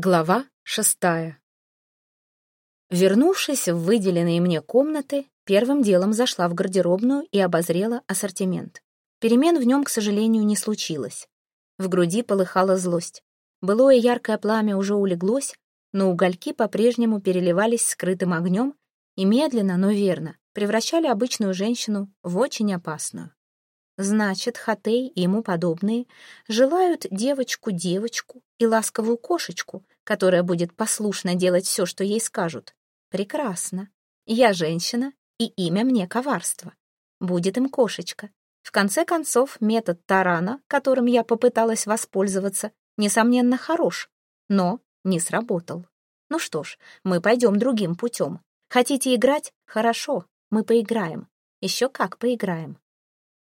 Глава шестая. Вернувшись в выделенные мне комнаты, первым делом зашла в гардеробную и обозрела ассортимент. Перемен в нем, к сожалению, не случилось. В груди полыхала злость. Былое яркое пламя уже улеглось, но угольки по-прежнему переливались скрытым огнем и медленно, но верно превращали обычную женщину в очень опасную. Значит, Хатей и ему подобные желают девочку-девочку и ласковую кошечку, которая будет послушно делать все, что ей скажут. Прекрасно. Я женщина, и имя мне коварство. Будет им кошечка. В конце концов, метод тарана, которым я попыталась воспользоваться, несомненно, хорош, но не сработал. Ну что ж, мы пойдем другим путем. Хотите играть? Хорошо, мы поиграем. Еще как поиграем.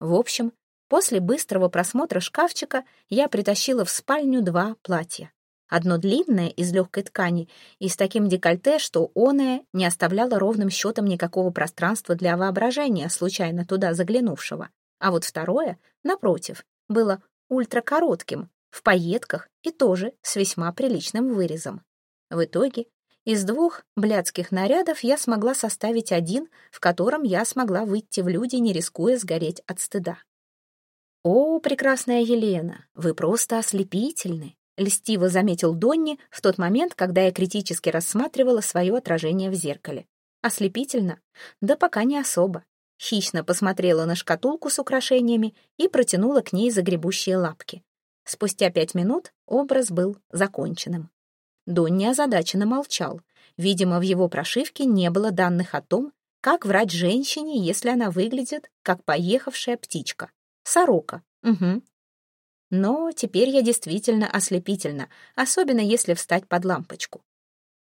В общем, после быстрого просмотра шкафчика я притащила в спальню два платья. Одно длинное, из легкой ткани, и с таким декольте, что оное не оставляло ровным счетом никакого пространства для воображения, случайно туда заглянувшего. А вот второе, напротив, было ультракоротким, в пайетках и тоже с весьма приличным вырезом. В итоге из двух блядских нарядов я смогла составить один, в котором я смогла выйти в люди, не рискуя сгореть от стыда. «О, прекрасная Елена, вы просто ослепительны!» — льстиво заметил Донни в тот момент, когда я критически рассматривала свое отражение в зеркале. «Ослепительно? Да пока не особо». Хищно посмотрела на шкатулку с украшениями и протянула к ней загребущие лапки. Спустя пять минут образ был законченным. Донни озадаченно молчал. Видимо, в его прошивке не было данных о том, как врать женщине, если она выглядит, как поехавшая птичка. Сорока. Угу. Но теперь я действительно ослепительна, особенно если встать под лампочку.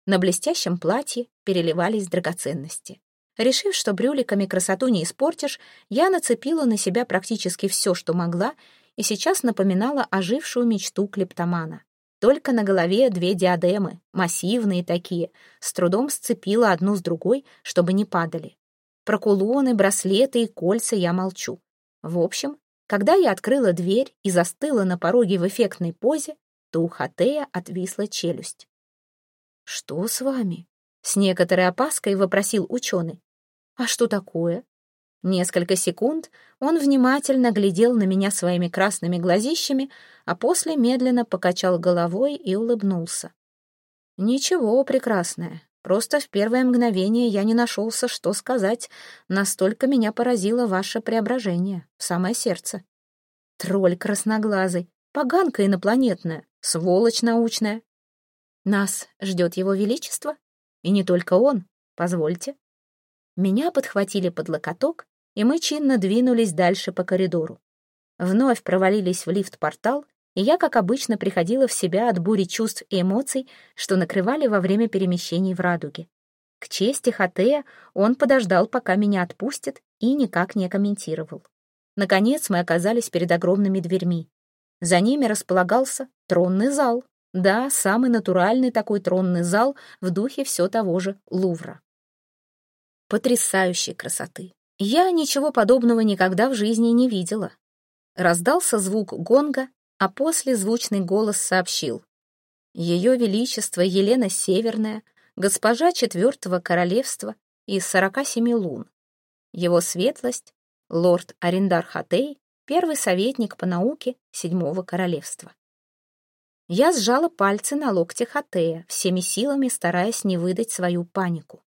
На блестящем платье переливались драгоценности. Решив, что брюликами красоту не испортишь, я нацепила на себя практически все, что могла, и сейчас напоминала ожившую мечту клептомана. Только на голове две диадемы, массивные такие, с трудом сцепила одну с другой, чтобы не падали. Про кулоны, браслеты и кольца я молчу. В общем, когда я открыла дверь и застыла на пороге в эффектной позе, то у Хатея отвисла челюсть. «Что с вами?» — с некоторой опаской вопросил ученый. «А что такое?» Несколько секунд он внимательно глядел на меня своими красными глазищами, а после медленно покачал головой и улыбнулся. «Ничего, прекрасное. Просто в первое мгновение я не нашелся, что сказать. Настолько меня поразило ваше преображение в самое сердце. Тролль красноглазый, поганка инопланетная, сволочь научная. Нас ждет его величество? И не только он, позвольте». Меня подхватили под локоток и мы чинно двинулись дальше по коридору. Вновь провалились в лифт-портал, и я, как обычно, приходила в себя от бури чувств и эмоций, что накрывали во время перемещений в радуге. К чести Хатея он подождал, пока меня отпустят, и никак не комментировал. Наконец мы оказались перед огромными дверьми. За ними располагался тронный зал. Да, самый натуральный такой тронный зал в духе все того же Лувра. Потрясающей красоты. Я ничего подобного никогда в жизни не видела. Раздался звук гонга, а после звучный голос сообщил. Ее Величество Елена Северная, госпожа Четвертого Королевства из сорока семи лун. Его светлость, лорд Арендар Хатей, первый советник по науке Седьмого Королевства. Я сжала пальцы на локте Хатея, всеми силами стараясь не выдать свою панику.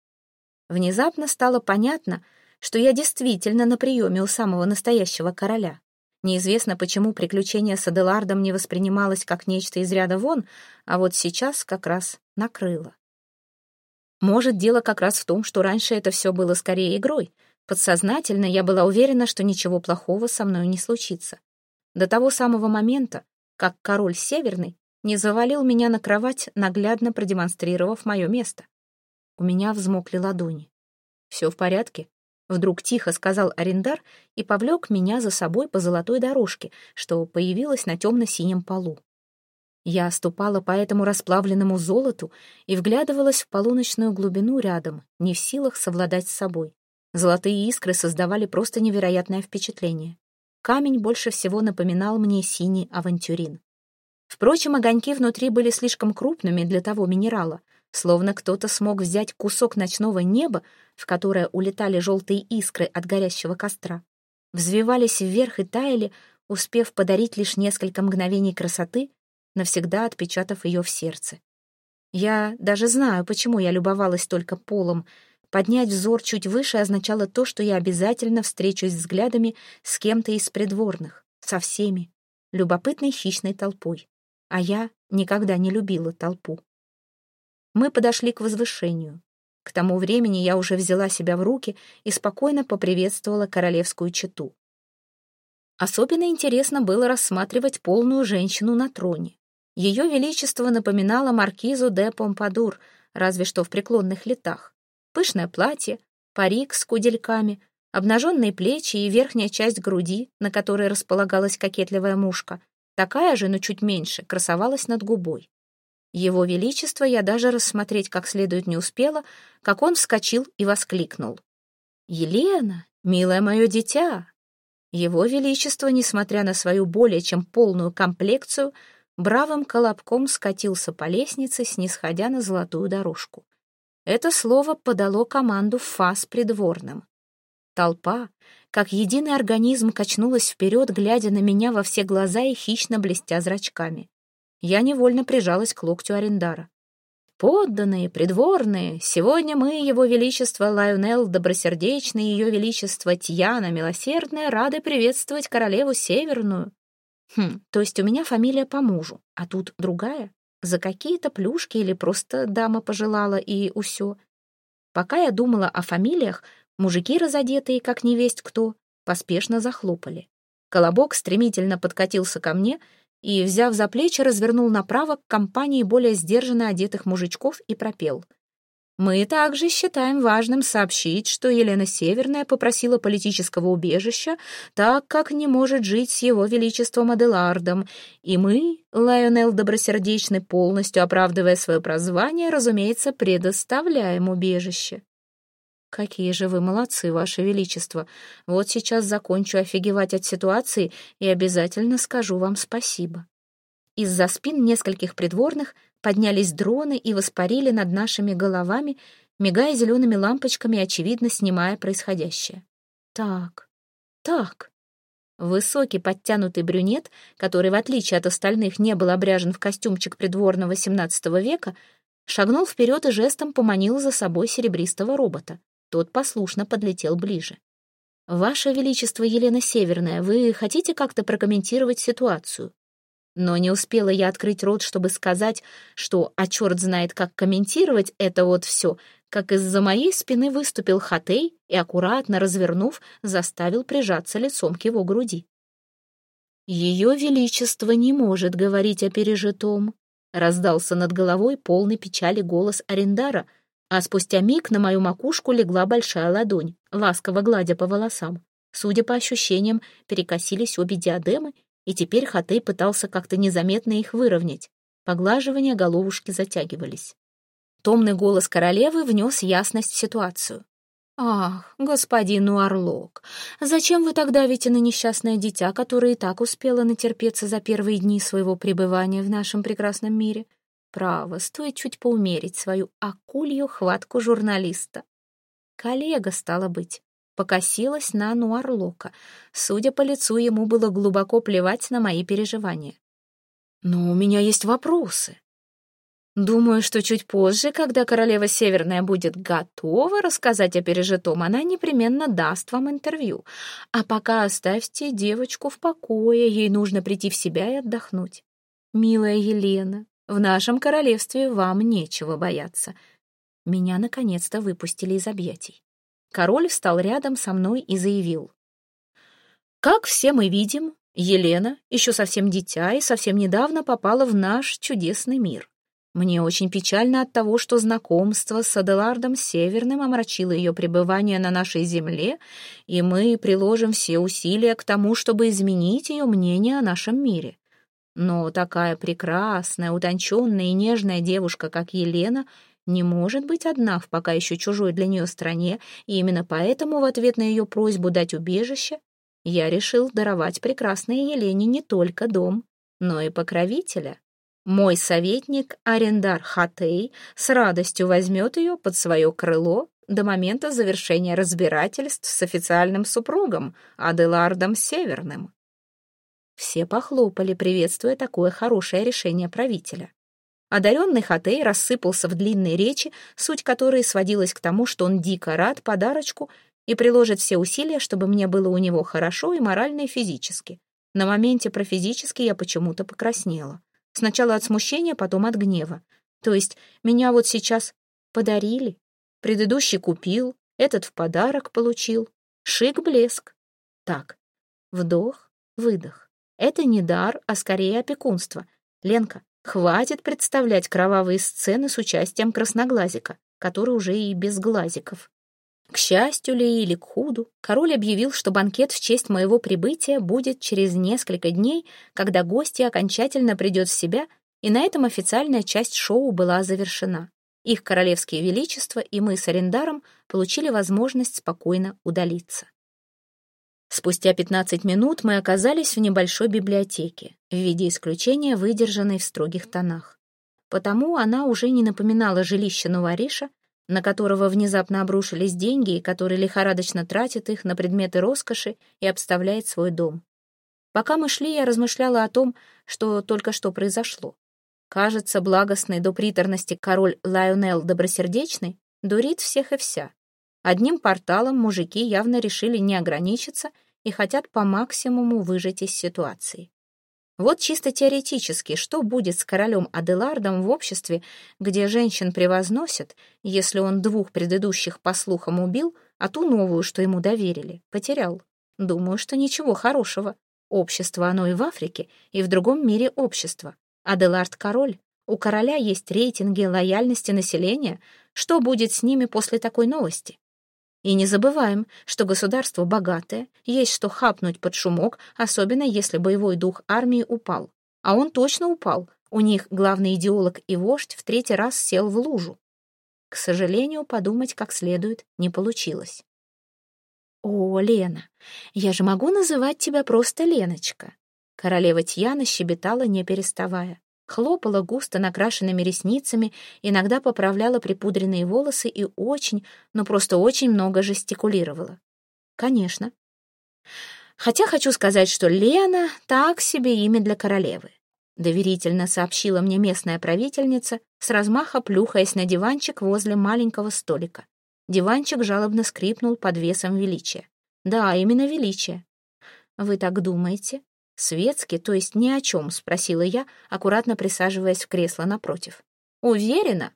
Внезапно стало понятно, что я действительно на приеме у самого настоящего короля. Неизвестно, почему приключение с Аделардом не воспринималось как нечто из ряда вон, а вот сейчас как раз накрыло. Может, дело как раз в том, что раньше это все было скорее игрой. Подсознательно я была уверена, что ничего плохого со мной не случится. До того самого момента, как король Северный не завалил меня на кровать, наглядно продемонстрировав мое место. У меня взмокли ладони. «Все в порядке?» Вдруг тихо сказал арендар и повлек меня за собой по золотой дорожке, что появилась на темно-синем полу. Я ступала по этому расплавленному золоту и вглядывалась в полуночную глубину рядом, не в силах совладать с собой. Золотые искры создавали просто невероятное впечатление. Камень больше всего напоминал мне синий авантюрин. Впрочем, огоньки внутри были слишком крупными для того минерала, словно кто-то смог взять кусок ночного неба, в которое улетали желтые искры от горящего костра, взвивались вверх и таяли, успев подарить лишь несколько мгновений красоты, навсегда отпечатав ее в сердце. Я даже знаю, почему я любовалась только полом. Поднять взор чуть выше означало то, что я обязательно встречусь взглядами с кем-то из придворных, со всеми, любопытной хищной толпой. А я никогда не любила толпу. Мы подошли к возвышению. К тому времени я уже взяла себя в руки и спокойно поприветствовала королевскую чету. Особенно интересно было рассматривать полную женщину на троне. Ее величество напоминало маркизу де Помпадур, разве что в преклонных летах. Пышное платье, парик с кудельками, обнаженные плечи и верхняя часть груди, на которой располагалась кокетливая мушка, такая же, но чуть меньше, красовалась над губой. Его величество я даже рассмотреть как следует не успела, как он вскочил и воскликнул. «Елена, милое мое дитя!» Его величество, несмотря на свою более чем полную комплекцию, бравым колобком скатился по лестнице, снисходя на золотую дорожку. Это слово подало команду фас придворным. Толпа, как единый организм, качнулась вперед, глядя на меня во все глаза и хищно блестя зрачками. Я невольно прижалась к локтю Арендара. «Подданные, придворные, сегодня мы, Его Величество Лайонел Добросердечный и Ее Величество Тьяна Милосердная рады приветствовать королеву Северную. Хм, то есть у меня фамилия по мужу, а тут другая? За какие-то плюшки или просто дама пожелала и усё? Пока я думала о фамилиях, мужики, разодетые, как невесть кто, поспешно захлопали. Колобок стремительно подкатился ко мне и, взяв за плечи, развернул направо к компании более сдержанно одетых мужичков и пропел — мы также считаем важным сообщить, что Елена Северная попросила политического убежища, так как не может жить с его величеством Аделардом, и мы, Лайонел Добросердечный, полностью оправдывая свое прозвание, разумеется, предоставляем убежище. Какие же вы молодцы, ваше величество. Вот сейчас закончу офигевать от ситуации и обязательно скажу вам спасибо. Из-за спин нескольких придворных — поднялись дроны и воспарили над нашими головами, мигая зелеными лампочками, очевидно, снимая происходящее. Так, так. Высокий подтянутый брюнет, который, в отличие от остальных, не был обряжен в костюмчик придворного XVII века, шагнул вперед и жестом поманил за собой серебристого робота. Тот послушно подлетел ближе. «Ваше Величество Елена Северная, вы хотите как-то прокомментировать ситуацию?» Но не успела я открыть рот, чтобы сказать, что, а черт знает, как комментировать это вот все, как из-за моей спины выступил Хатей и, аккуратно развернув, заставил прижаться лицом к его груди. «Ее Величество не может говорить о пережитом», — раздался над головой полный печали голос Арендара, а спустя миг на мою макушку легла большая ладонь, ласково гладя по волосам. Судя по ощущениям, перекосились обе диадемы, и теперь Хатей пытался как-то незаметно их выровнять. Поглаживания головушки затягивались. Томный голос королевы внес ясность в ситуацию. «Ах, господин Уарлок, зачем вы так давите на несчастное дитя, которое и так успело натерпеться за первые дни своего пребывания в нашем прекрасном мире? Право, стоит чуть поумерить свою акулью хватку журналиста. Коллега, стало быть покосилась на Нуарлока. Судя по лицу, ему было глубоко плевать на мои переживания. «Но у меня есть вопросы», Думаю, что чуть позже, когда королева Северная будет готова рассказать о пережитом, она непременно даст вам интервью. А пока оставьте девочку в покое, ей нужно прийти в себя и отдохнуть. Милая Елена, в нашем королевстве вам нечего бояться. Меня наконец-то выпустили из объятий. Король встал рядом со мной и заявил. «Как все мы видим, Елена, еще совсем дитя и совсем недавно попала в наш чудесный мир. Мне очень печально от того, что знакомство с Аделардом Северным омрачило ее пребывание на нашей земле, и мы приложим все усилия к тому, чтобы изменить ее мнение о нашем мире. Но такая прекрасная, утонченная и нежная девушка, как Елена, не может быть одна в пока еще чужой для нее стране, и именно поэтому в ответ на ее просьбу дать убежище я решил даровать прекрасной Елене не только дом, но и покровителя. Мой советник Арендар Хатей с радостью возьмет ее под свое крыло до момента завершения разбирательств с официальным супругом Аделардом Северным. Все похлопали, приветствуя такое хорошее решение правителя. Одаренный Хатей рассыпался в длинной речи, суть которой сводилась к тому, что он дико рад подарочку и приложит все усилия, чтобы мне было у него хорошо и морально, и физически. На моменте про физически я почему-то покраснела. Сначала от смущения, потом от гнева. То есть меня вот сейчас подарили, предыдущий купил, этот в подарок получил. Шик-блеск. Так, вдох, выдох. Это не дар, а скорее опекунство. Ленка, хватит представлять кровавые сцены с участием красноглазика, который уже и без глазиков. К счастью ли или к худу, король объявил, что банкет в честь моего прибытия будет через несколько дней, когда гости окончательно придет в себя, и на этом официальная часть шоу была завершена. Их королевские величества и мы с Арендаром получили возможность спокойно удалиться. Спустя 15 минут мы оказались в небольшой библиотеке, в виде исключения выдержанной в строгих тонах. Потому она уже не напоминала жилище Нувариша, на которого внезапно обрушились деньги и который лихорадочно тратит их на предметы роскоши и обставляет свой дом. Пока мы шли, я размышляла о том, что только что произошло. Кажется, благостный до приторности король Лайонел Добросердечный дурит всех и вся. Одним порталом мужики явно решили не ограничиться и хотят по максимуму выжить из ситуации. Вот чисто теоретически, что будет с королем Аделардом в обществе, где женщин превозносят, если он двух предыдущих, по слухам, убил, а ту новую, что ему доверили, потерял? Думаю, что ничего хорошего. Общество оно и в Африке, и в другом мире общество. Аделард король. У короля есть рейтинги лояльности населения. Что будет с ними после такой новости? И не забываем, что государство богатое, есть что хапнуть под шумок, особенно если боевой дух армии упал. А он точно упал. У них главный идеолог и вождь в третий раз сел в лужу. К сожалению, подумать как следует не получилось. «О, Лена, я же могу называть тебя просто Леночка!» Королева Тьяна щебетала, не переставая хлопала густо накрашенными ресницами, иногда поправляла припудренные волосы и очень, ну просто очень много жестикулировала. Конечно. Хотя хочу сказать, что Лена — так себе имя для королевы. Доверительно сообщила мне местная правительница, с размаха плюхаясь на диванчик возле маленького столика. Диванчик жалобно скрипнул под весом величия. Да, именно величия. Вы так думаете? «Светски, то есть ни о чем?» — спросила я, аккуратно присаживаясь в кресло напротив. «Уверена?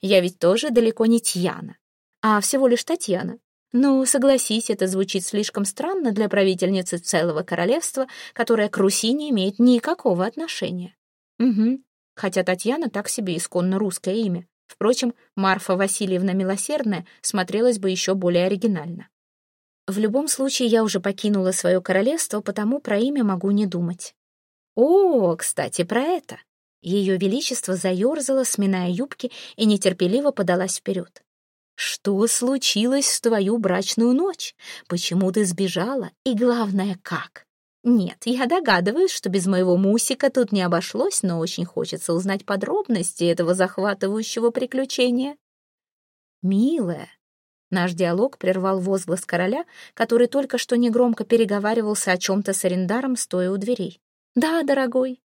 Я ведь тоже далеко не Тьяна, а всего лишь Татьяна. Ну, согласись, это звучит слишком странно для правительницы целого королевства, которая к Руси не имеет никакого отношения. Угу, хотя Татьяна так себе исконно русское имя. Впрочем, Марфа Васильевна Милосердная смотрелась бы еще более оригинально. В любом случае, я уже покинула свое королевство, потому про имя могу не думать. О, кстати, про это. Ее Величество заерзало, сминая юбки, и нетерпеливо подалась вперед. «Что случилось в твою брачную ночь? Почему ты сбежала? И главное, как?» «Нет, я догадываюсь, что без моего Мусика тут не обошлось, но очень хочется узнать подробности этого захватывающего приключения». «Милая, Наш диалог прервал возглас короля, который только что негромко переговаривался о чем-то с арендаром, стоя у дверей. «Да, дорогой».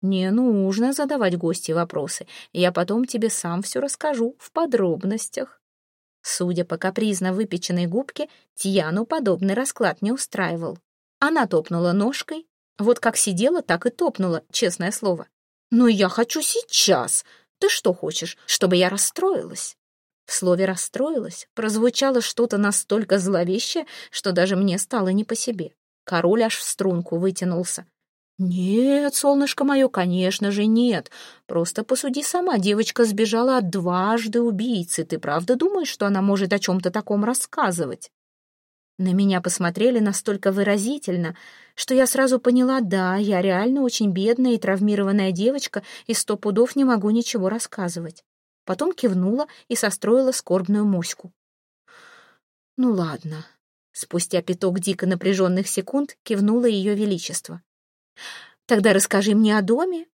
«Не нужно задавать гости вопросы. Я потом тебе сам все расскажу в подробностях». Судя по капризно выпеченной губке, Тьяну подобный расклад не устраивал. Она топнула ножкой. Вот как сидела, так и топнула, честное слово. «Но я хочу сейчас. Ты что хочешь, чтобы я расстроилась?» В слове «расстроилась» прозвучало что-то настолько зловещее, что даже мне стало не по себе. Король аж в струнку вытянулся. «Нет, солнышко мое, конечно же нет. Просто посуди сама, девочка сбежала от дважды убийцы. Ты правда думаешь, что она может о чем-то таком рассказывать?» На меня посмотрели настолько выразительно, что я сразу поняла, да, я реально очень бедная и травмированная девочка, и сто пудов не могу ничего рассказывать потом кивнула и состроила скорбную моську. «Ну ладно». Спустя пяток дико напряженных секунд кивнуло ее величество. Тогда расскажи мне о доме.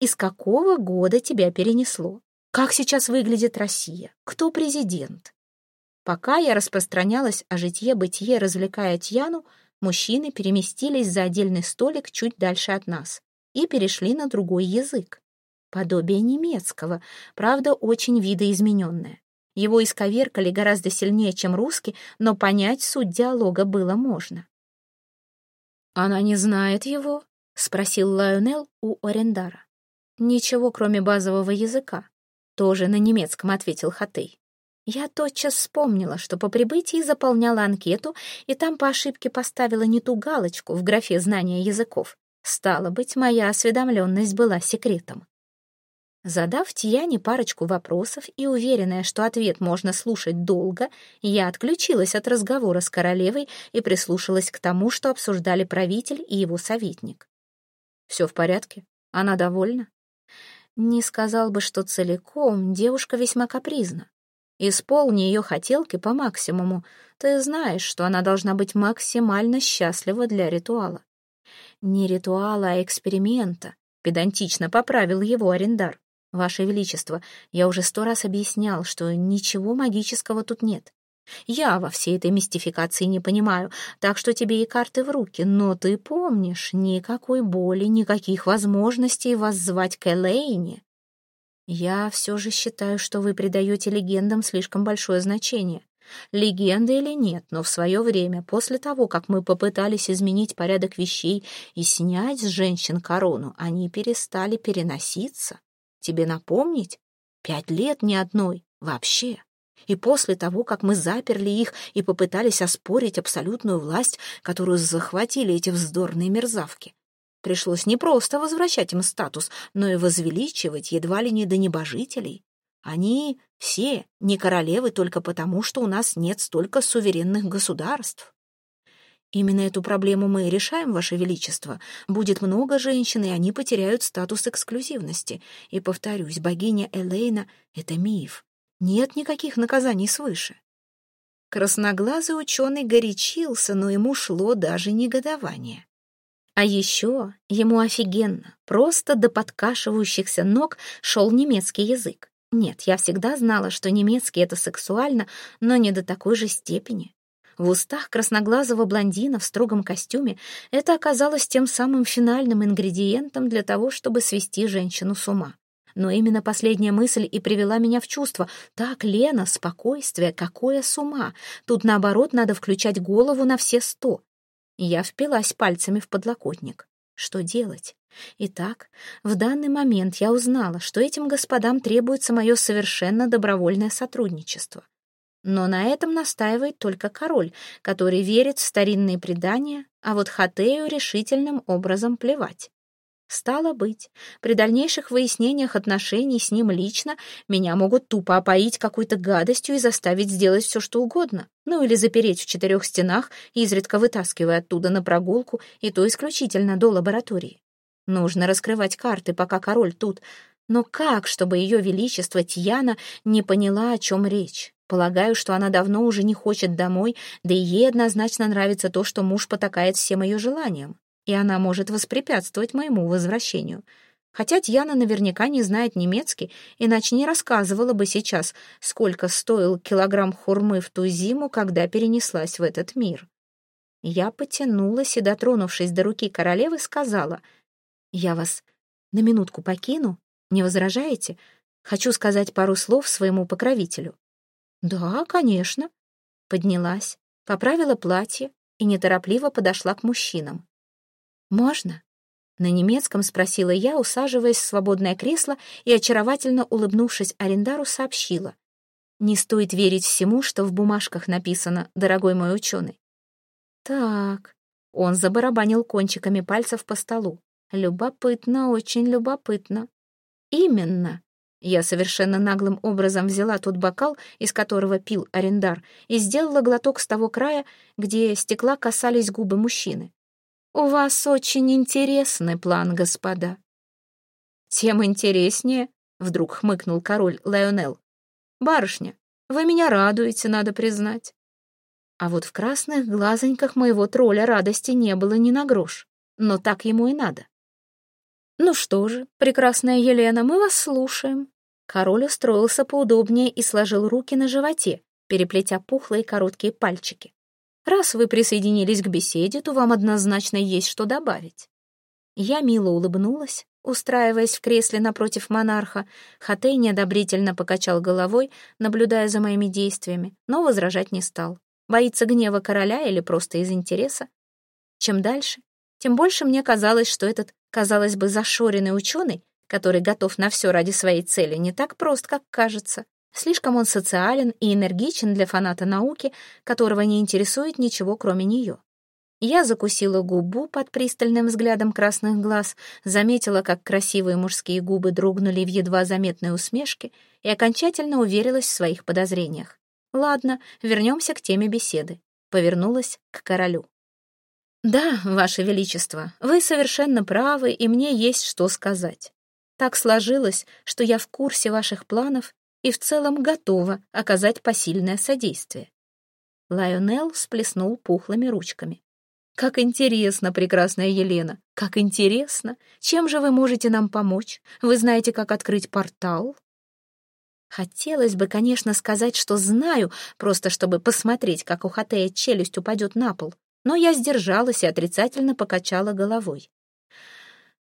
Из какого года тебя перенесло? Как сейчас выглядит Россия? Кто президент? Пока я распространялась о житье-бытие, развлекая Тьяну, мужчины переместились за отдельный столик чуть дальше от нас и перешли на другой язык. Подобие немецкого, правда, очень видоизмененное. Его исковеркали гораздо сильнее, чем русский, но понять суть диалога было можно. «Она не знает его?» — спросил Лайонел у Орендара. «Ничего, кроме базового языка», — тоже на немецком ответил Хатей. Я тотчас вспомнила, что по прибытии заполняла анкету и там по ошибке поставила не ту галочку в графе знания языков. Стало быть, моя осведомленность была секретом. Задав Тияне парочку вопросов и уверенная, что ответ можно слушать долго, я отключилась от разговора с королевой и прислушалась к тому, что обсуждали правитель и его советник. «Все в порядке? Она довольна?» Не сказал бы, что целиком, девушка весьма капризна. Исполни ее хотелки по максимуму. Ты знаешь, что она должна быть максимально счастлива для ритуала. Не ритуала, а эксперимента, педантично поправил его арендар. «Ваше Величество, я уже сто раз объяснял, что ничего магического тут нет. Я во всей этой мистификации не понимаю, так что тебе и карты в руки, но ты помнишь, никакой боли, никаких возможностей воззвать к Элейне. Я все же считаю, что вы придаете легендам слишком большое значение. Легенда или нет, но в свое время, после того, как мы попытались изменить порядок вещей и снять с женщин корону, они перестали переноситься. Тебе напомнить? Пять лет ни одной. Вообще. И после того, как мы заперли их и попытались оспорить абсолютную власть, которую захватили эти вздорные мерзавки, пришлось не просто возвращать им статус, но и возвеличивать едва ли не до небожителей. Они все не королевы только потому, что у нас нет столько суверенных государств. Именно эту проблему мы и решаем, Ваше Величество. Будет много женщин, и они потеряют статус эксклюзивности. И, повторюсь, богиня Элейна — это миф. Нет никаких наказаний свыше. Красноглазый ученый горячился, но ему шло даже негодование. А еще ему офигенно, просто до подкашивающихся ног шел немецкий язык. Нет, я всегда знала, что немецкий — это сексуально, но не до такой же степени. В устах красноглазого блондина в строгом костюме это оказалось тем самым финальным ингредиентом для того, чтобы свести женщину с ума. Но именно последняя мысль и привела меня в чувство. Так, Лена, спокойствие, какое с ума. Тут, наоборот, надо включать голову на все сто. Я впилась пальцами в подлокотник. Что делать? Итак, в данный момент я узнала, что этим господам требуется мое совершенно добровольное сотрудничество. Но на этом настаивает только король, который верит в старинные предания, а вот Хатею решительным образом плевать. Стало быть, при дальнейших выяснениях отношений с ним лично меня могут тупо опоить какой-то гадостью и заставить сделать все, что угодно. Ну или запереть в четырех стенах, изредка вытаскивая оттуда на прогулку, и то исключительно до лаборатории. Нужно раскрывать карты, пока король тут. Но как, чтобы ее величество Тьяна не поняла, о чем речь? Полагаю, что она давно уже не хочет домой, да и ей однозначно нравится то, что муж потакает всем ее желаниям, и она может воспрепятствовать моему возвращению. Хотя Тьяна наверняка не знает немецкий, иначе не рассказывала бы сейчас, сколько стоил килограмм хурмы в ту зиму, когда перенеслась в этот мир. Я потянулась и, дотронувшись до руки королевы, сказала, «Я вас на минутку покину, не возражаете? Хочу сказать пару слов своему покровителю». «Да, конечно». Поднялась, поправила платье и неторопливо подошла к мужчинам. «Можно?» На немецком спросила я, усаживаясь в свободное кресло и, очаровательно улыбнувшись арендару, сообщила. «Не стоит верить всему, что в бумажках написано, дорогой мой ученый». «Так...» Он забарабанил кончиками пальцев по столу. «Любопытно, очень любопытно». «Именно», я совершенно наглым образом взяла тот бокал, из которого пил арендар, и сделала глоток с того края, где стекла касались губы мужчины. «У вас очень интересный план, господа». «Тем интереснее», — вдруг хмыкнул король Леонел. «Барышня, вы меня радуете, надо признать». А вот в красных глазоньках моего тролля радости не было ни на грош, но так ему и надо. «Ну что же, прекрасная Елена, мы вас слушаем». Король устроился поудобнее и сложил руки на животе, переплетя пухлые короткие пальчики. «Раз вы присоединились к беседе, то вам однозначно есть что добавить». Я мило улыбнулась, устраиваясь в кресле напротив монарха. Хатей неодобрительно покачал головой, наблюдая за моими действиями, но возражать не стал. Боится гнева короля или просто из интереса? Чем дальше, тем больше мне казалось, что этот, казалось бы, зашоренный ученый, который готов на все ради своей цели, не так прост, как кажется. Слишком он социален и энергичен для фаната науки, которого не интересует ничего, кроме нее. Я закусила губу под пристальным взглядом красных глаз, заметила, как красивые мужские губы дрогнули в едва заметной усмешке и окончательно уверилась в своих подозрениях. Ладно, вернемся к теме беседы. Повернулась к королю. «Да, Ваше Величество, вы совершенно правы, и мне есть что сказать. Так сложилось, что я в курсе ваших планов и в целом готова оказать посильное содействие». Лайонел всплеснул пухлыми ручками. «Как интересно, прекрасная Елена, как интересно! Чем же вы можете нам помочь? Вы знаете, как открыть портал?» Хотелось бы, конечно, сказать, что знаю, просто чтобы посмотреть, как у Хатея челюсть упадет на пол но я сдержалась и отрицательно покачала головой.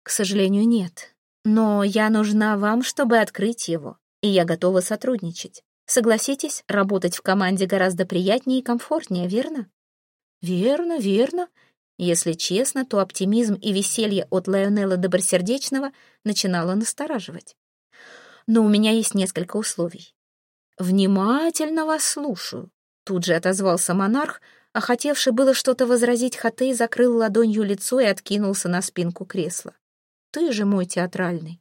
«К сожалению, нет. Но я нужна вам, чтобы открыть его, и я готова сотрудничать. Согласитесь, работать в команде гораздо приятнее и комфортнее, верно?» «Верно, верно», если честно, то оптимизм и веселье от Лайонелла Добросердечного начинало настораживать. Но у меня есть несколько условий. «Внимательно вас слушаю», — тут же отозвался монарх, а хотевший было что-то возразить Хатей закрыл ладонью лицо и откинулся на спинку кресла. «Ты же мой театральный».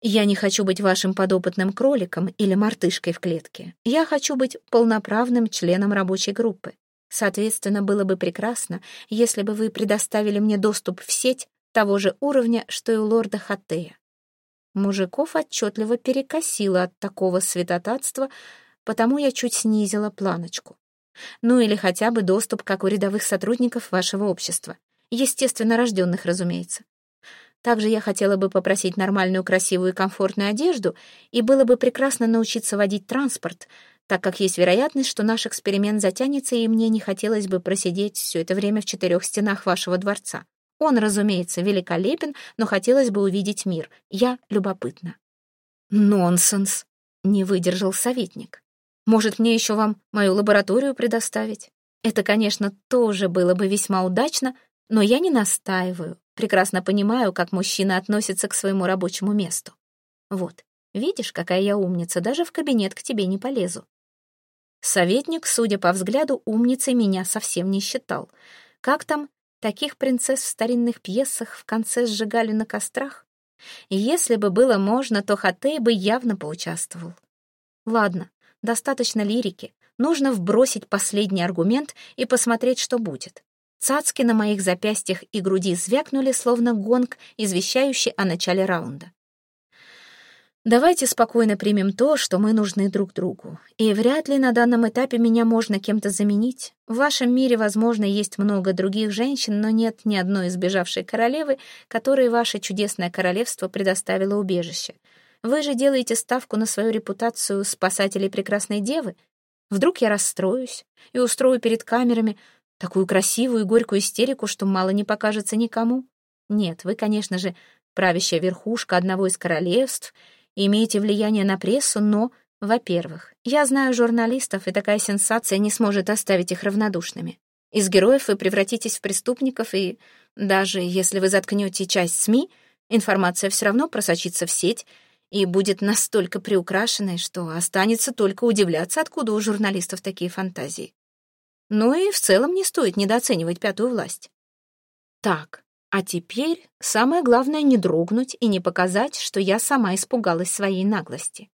«Я не хочу быть вашим подопытным кроликом или мартышкой в клетке. Я хочу быть полноправным членом рабочей группы. Соответственно, было бы прекрасно, если бы вы предоставили мне доступ в сеть того же уровня, что и у лорда Хатея. Мужиков отчетливо перекосило от такого святотатства, потому я чуть снизила планочку. Ну или хотя бы доступ, как у рядовых сотрудников вашего общества. Естественно, рожденных, разумеется. Также я хотела бы попросить нормальную, красивую и комфортную одежду, и было бы прекрасно научиться водить транспорт, так как есть вероятность, что наш эксперимент затянется, и мне не хотелось бы просидеть все это время в четырех стенах вашего дворца. Он, разумеется, великолепен, но хотелось бы увидеть мир. Я любопытна». «Нонсенс», — не выдержал советник. Может, мне еще вам мою лабораторию предоставить? Это, конечно, тоже было бы весьма удачно, но я не настаиваю. Прекрасно понимаю, как мужчина относится к своему рабочему месту. Вот, видишь, какая я умница, даже в кабинет к тебе не полезу. Советник, судя по взгляду, умницей меня совсем не считал. Как там, таких принцесс в старинных пьесах в конце сжигали на кострах? Если бы было можно, то Хатей бы явно поучаствовал. Ладно, Достаточно лирики. Нужно вбросить последний аргумент и посмотреть, что будет. Цацки на моих запястьях и груди звякнули, словно гонг, извещающий о начале раунда. Давайте спокойно примем то, что мы нужны друг другу. И вряд ли на данном этапе меня можно кем-то заменить. В вашем мире, возможно, есть много других женщин, но нет ни одной избежавшей королевы, которой ваше чудесное королевство предоставило убежище. Вы же делаете ставку на свою репутацию спасателей прекрасной девы. Вдруг я расстроюсь и устрою перед камерами такую красивую и горькую истерику, что мало не покажется никому. Нет, вы, конечно же, правящая верхушка одного из королевств имеете влияние на прессу, но, во-первых, я знаю журналистов, и такая сенсация не сможет оставить их равнодушными. Из героев вы превратитесь в преступников, и даже если вы заткнете часть СМИ, информация все равно просочится в сеть, и будет настолько приукрашенной, что останется только удивляться, откуда у журналистов такие фантазии. Ну и в целом не стоит недооценивать пятую власть. Так, а теперь самое главное не дрогнуть и не показать, что я сама испугалась своей наглости.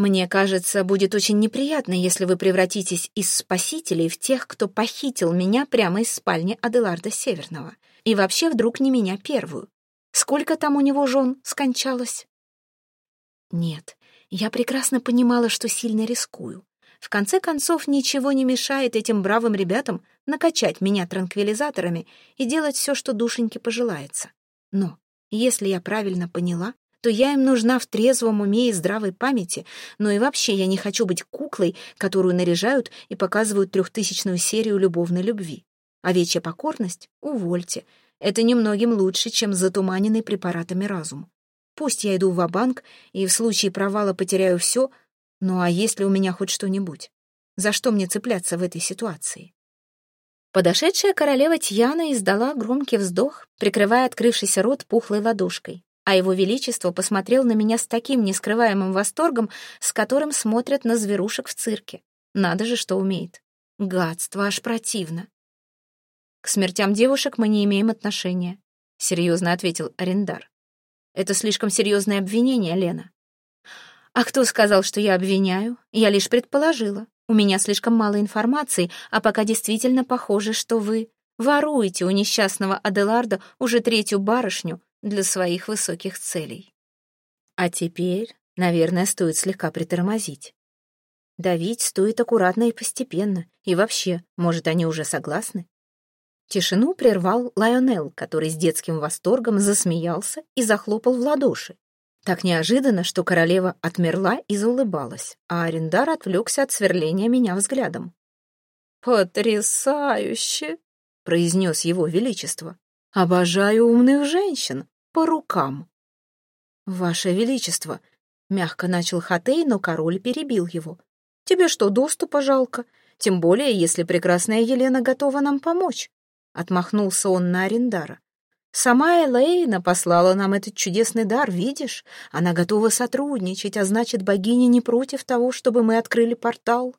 Мне кажется, будет очень неприятно, если вы превратитесь из спасителей в тех, кто похитил меня прямо из спальни Аделарда Северного. И вообще вдруг не меня первую. Сколько там у него жен скончалось? Нет, я прекрасно понимала, что сильно рискую. В конце концов, ничего не мешает этим бравым ребятам накачать меня транквилизаторами и делать все, что душеньке пожелается. Но, если я правильно поняла, то я им нужна в трезвом уме и здравой памяти, но и вообще я не хочу быть куклой, которую наряжают и показывают трехтысячную серию любовной любви. Овечья покорность — увольте. Это немногим лучше, чем затуманенный препаратами разум. Пусть я иду в банк и в случае провала потеряю все, ну а есть ли у меня хоть что-нибудь? За что мне цепляться в этой ситуации? Подошедшая королева Тьяна издала громкий вздох, прикрывая открывшийся рот пухлой ладошкой а его величество посмотрел на меня с таким нескрываемым восторгом, с которым смотрят на зверушек в цирке. Надо же, что умеет. Гадство, аж противно. К смертям девушек мы не имеем отношения, серьезно ответил Арендар. Это слишком серьезное обвинение, Лена. А кто сказал, что я обвиняю? Я лишь предположила. У меня слишком мало информации, а пока действительно похоже, что вы воруете у несчастного Аделарда уже третью барышню, для своих высоких целей. А теперь, наверное, стоит слегка притормозить. Давить стоит аккуратно и постепенно. И вообще, может, они уже согласны? Тишину прервал Лайонел, который с детским восторгом засмеялся и захлопал в ладоши. Так неожиданно, что королева отмерла и заулыбалась, а Арендар отвлекся от сверления меня взглядом. «Потрясающе!» — произнес его величество. «Обожаю умных женщин по рукам». «Ваше Величество», — мягко начал Хатей, но король перебил его. «Тебе что, доступа жалко? Тем более, если прекрасная Елена готова нам помочь». Отмахнулся он на Арендара. «Сама Элейна послала нам этот чудесный дар, видишь? Она готова сотрудничать, а значит, богиня не против того, чтобы мы открыли портал.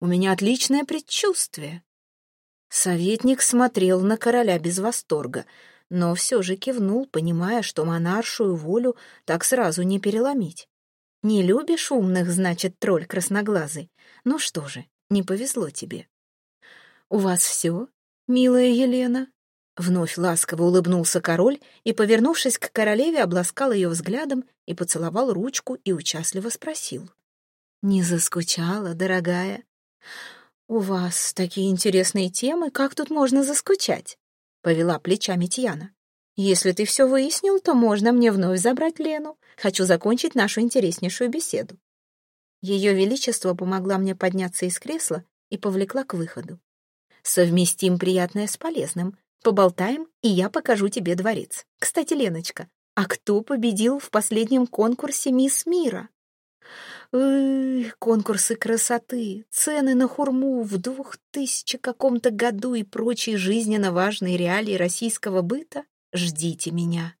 У меня отличное предчувствие». Советник смотрел на короля без восторга — но все же кивнул, понимая, что монаршую волю так сразу не переломить. «Не любишь умных, значит, тролль красноглазый? Ну что же, не повезло тебе». «У вас все, милая Елена?» Вновь ласково улыбнулся король и, повернувшись к королеве, обласкал ее взглядом и поцеловал ручку и участливо спросил. «Не заскучала, дорогая?» «У вас такие интересные темы, как тут можно заскучать?» — повела плечами Тьяна. «Если ты все выяснил, то можно мне вновь забрать Лену. Хочу закончить нашу интереснейшую беседу». Ее Величество помогла мне подняться из кресла и повлекла к выходу. «Совместим приятное с полезным. Поболтаем, и я покажу тебе дворец. Кстати, Леночка, а кто победил в последнем конкурсе «Мисс Мира»?» Эх, конкурсы красоты, цены на хурму в двух тысячи каком-то году и прочие жизненно важные реалии российского быта. Ждите меня.